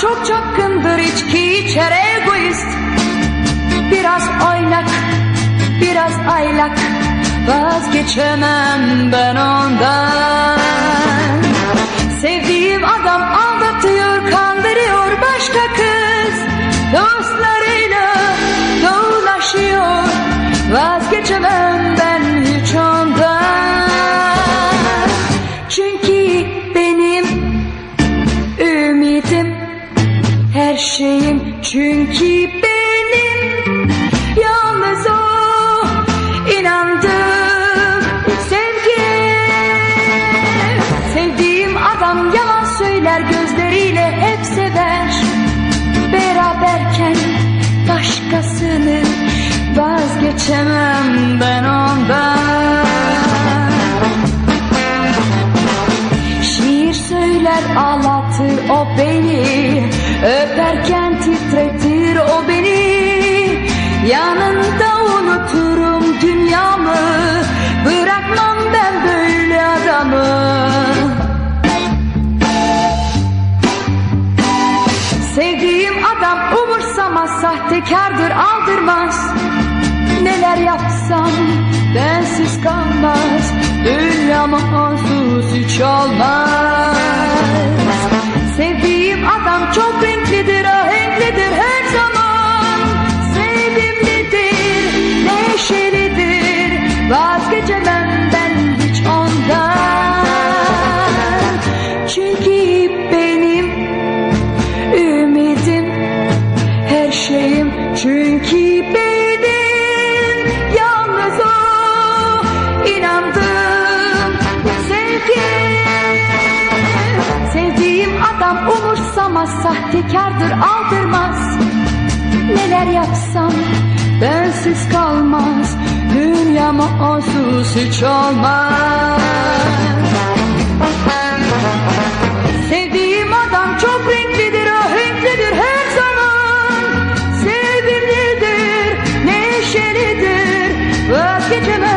çok çapkındır içki içer egoist. Biraz oynak biraz aylak. Vazgeçemem ben ondan Çünkü benim yalnız o inandım sevgi. Sevdiğim adam yalan söyler gözleriyle hep sever. Beraberken başkasını vazgeçemem ben ondan. Şiir söyler ağlatır o beni umursamaz Sahtekardır aldırmaz. Neler yapsam bensiz kalmaz. Dünyam onsuz hiç olmaz benim. Yalnız o inandım. Sevgi sevdiğim adam umursamaz sahtekardır aldırmaz. Neler yapsam bensiz kalmaz. Dünyama onsuz hiç olmaz vazgeçemem